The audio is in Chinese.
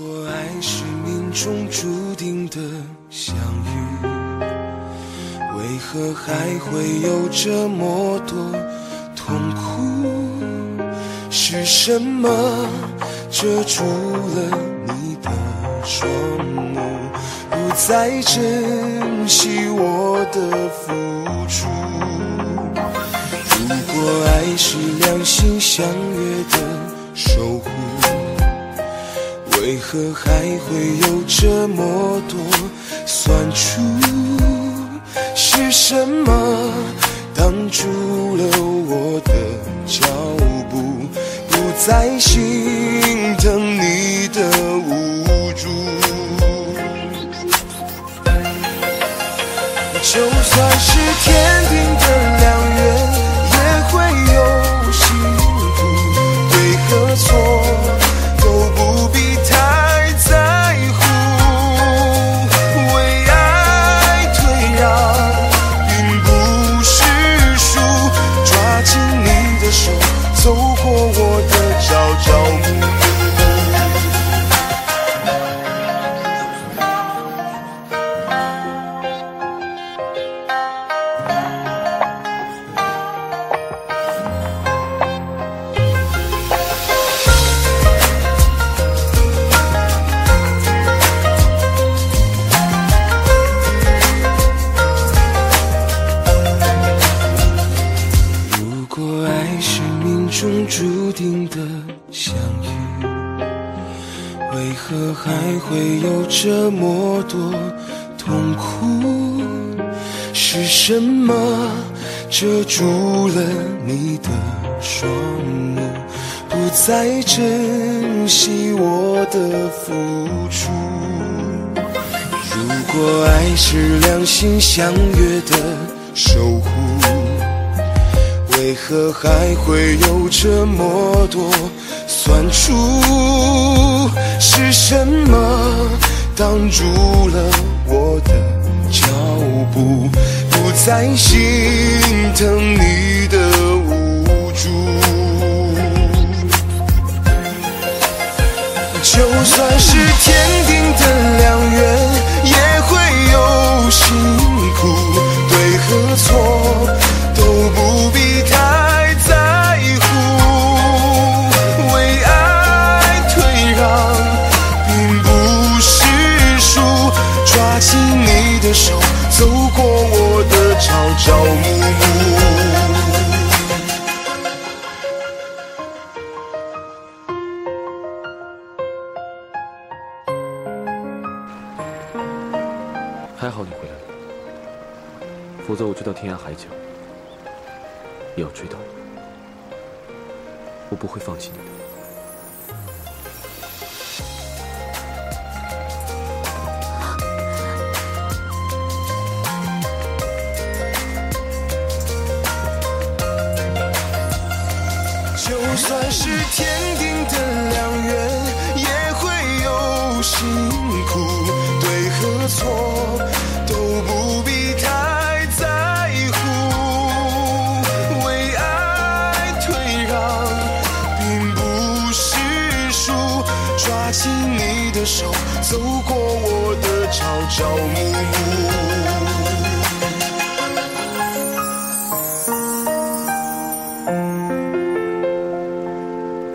果爱是命中注定的相遇，为何还会有这么多痛苦？是什么遮住了你的双目，不再珍惜我的付出？如果爱是两心相约的守护。为何还会有这么多酸楚？是什么挡住了我的脚步？不再心疼你的无助。就算是天定为何还会有这么多痛苦？是什么遮住了你的双目，不再珍惜我的付出？如果爱是两心相约的守护。为何还会有这么多酸楚？挡住了我的脚步？不再心疼你的无助。就算是天定的良缘，的手，走过我的朝朝暮暮。还好你回来了，否则我追到天涯海角也要追到你。我不会放弃你的。算是天定的良缘，也会有辛苦。对和错都不必太在乎，为爱退让并不是输。抓紧你的手，走过我的朝朝暮暮。